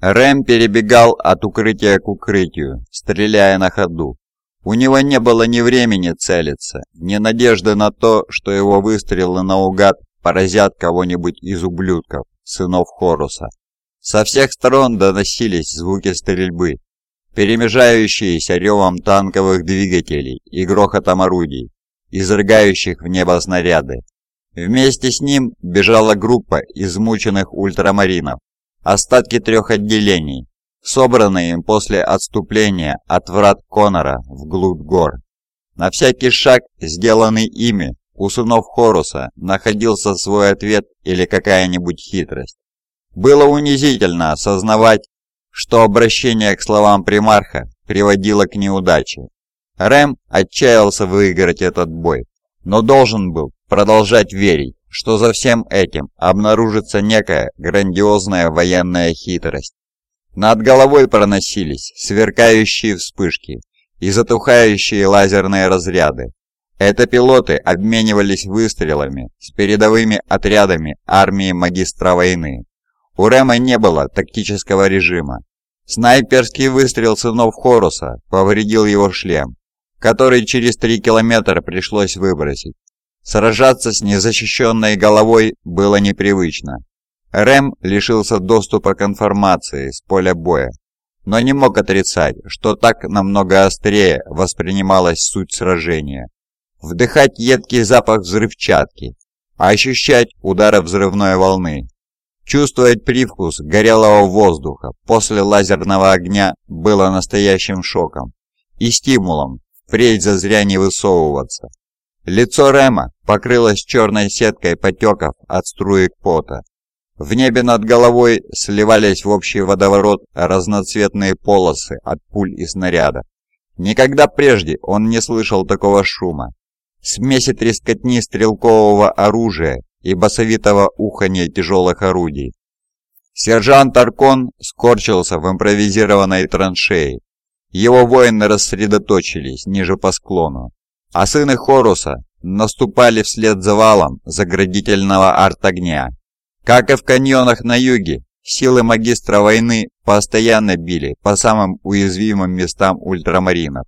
Рэм перебегал от укрытия к укрытию, стреляя на ходу. У него не было ни времени целиться, ни надежды на то, что его выстрелы наугад поразят кого-нибудь из ублюдков, сынов Хоруса. Со всех сторон доносились звуки стрельбы, перемежающиеся ревом танковых двигателей и грохотом орудий, изрыгающих в небо снаряды. Вместе с ним бежала группа измученных ультрамаринов, остатки трех отделений, собранные им после отступления от врат Конора вглубь гор. На всякий шаг, сделанный ими, у сынов Хоруса находился свой ответ или какая-нибудь хитрость. Было унизительно осознавать, что обращение к словам примарха приводило к неудаче. Рэм отчаялся выиграть этот бой, но должен был продолжать верить, что за всем этим обнаружится некая грандиозная военная хитрость. Над головой проносились сверкающие вспышки и затухающие лазерные разряды. Это пилоты обменивались выстрелами с передовыми отрядами армии магистра войны. У Рема не было тактического режима. Снайперский выстрел сынов Хоруса повредил его шлем, который через три километра пришлось выбросить. Сражаться с незащищенной головой было непривычно. Рэм лишился доступа к информации с поля боя, но не мог отрицать, что так намного острее воспринималась суть сражения. Вдыхать едкий запах взрывчатки, ощущать удары взрывной волны. Чувствовать привкус горелого воздуха после лазерного огня было настоящим шоком и стимулом впредь зазря не высовываться. Лицо Рема покрылось черной сеткой потеков от струек пота. В небе над головой сливались в общий водоворот разноцветные полосы от пуль и снарядов. Никогда прежде он не слышал такого шума. Смеси трескотни стрелкового оружия и басовитого уханья тяжелых орудий. Сержант Аркон скорчился в импровизированной траншеи. Его воины рассредоточились ниже по склону, а сыны Хоруса наступали вслед за валом заградительного арт-огня. Как и в каньонах на юге, силы магистра войны постоянно били по самым уязвимым местам ультрамаринов.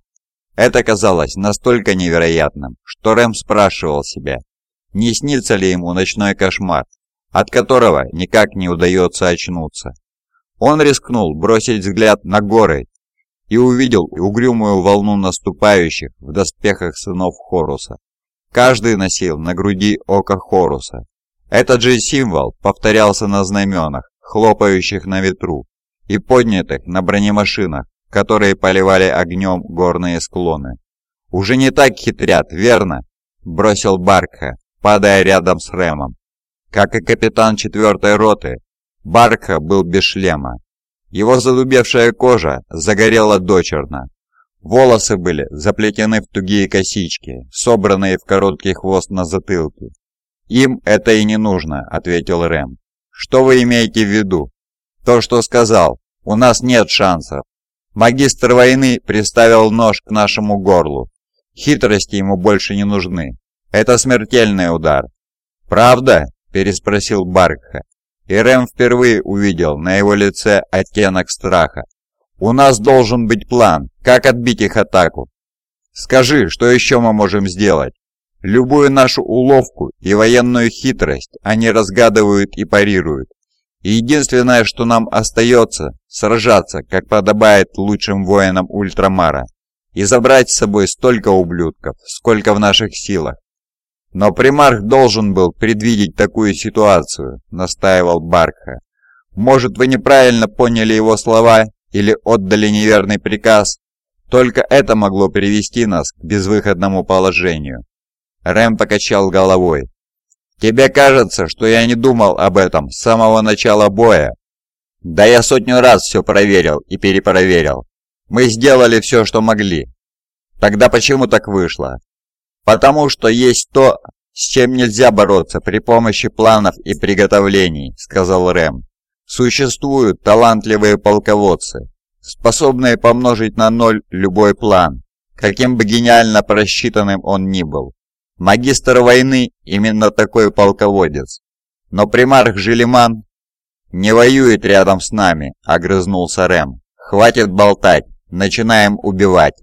Это казалось настолько невероятным, что Рэм спрашивал себя, не снится ли ему ночной кошмар, от которого никак не удается очнуться. Он рискнул бросить взгляд на горы и увидел угрюмую волну наступающих в доспехах сынов Хоруса. Каждый носил на груди око Хоруса, этот же символ повторялся на знаменах, хлопающих на ветру, и поднятых на бронемашинах, которые поливали огнем горные склоны. «Уже не так хитрят, верно?» – бросил Баркха, падая рядом с Рэмом. Как и капитан четвертой роты, Баркха был без шлема. Его задубевшая кожа загорела дочерно. Волосы были заплетены в тугие косички, собранные в короткий хвост на затылке. «Им это и не нужно», — ответил Рэм. «Что вы имеете в виду?» «То, что сказал. У нас нет шансов. Магистр войны приставил нож к нашему горлу. Хитрости ему больше не нужны. Это смертельный удар». «Правда?» – переспросил Баркха. И Рэм впервые увидел на его лице оттенок страха. «У нас должен быть план, как отбить их атаку. Скажи, что еще мы можем сделать?» Любую нашу уловку и военную хитрость они разгадывают и парируют. И единственное, что нам остается, сражаться, как подобает лучшим воинам Ультрамара, и забрать с собой столько ублюдков, сколько в наших силах. Но примарх должен был предвидеть такую ситуацию, настаивал Барха. Может, вы неправильно поняли его слова или отдали неверный приказ? Только это могло привести нас к безвыходному положению. Рэм покачал головой. «Тебе кажется, что я не думал об этом с самого начала боя?» «Да я сотню раз все проверил и перепроверил. Мы сделали все, что могли. Тогда почему так вышло?» «Потому что есть то, с чем нельзя бороться при помощи планов и приготовлений», — сказал Рэм. «Существуют талантливые полководцы, способные помножить на ноль любой план, каким бы гениально просчитанным он ни был. Магистр войны именно такой полководец. Но примарх Желиман... «Не воюет рядом с нами», — огрызнулся Рэм. «Хватит болтать, начинаем убивать».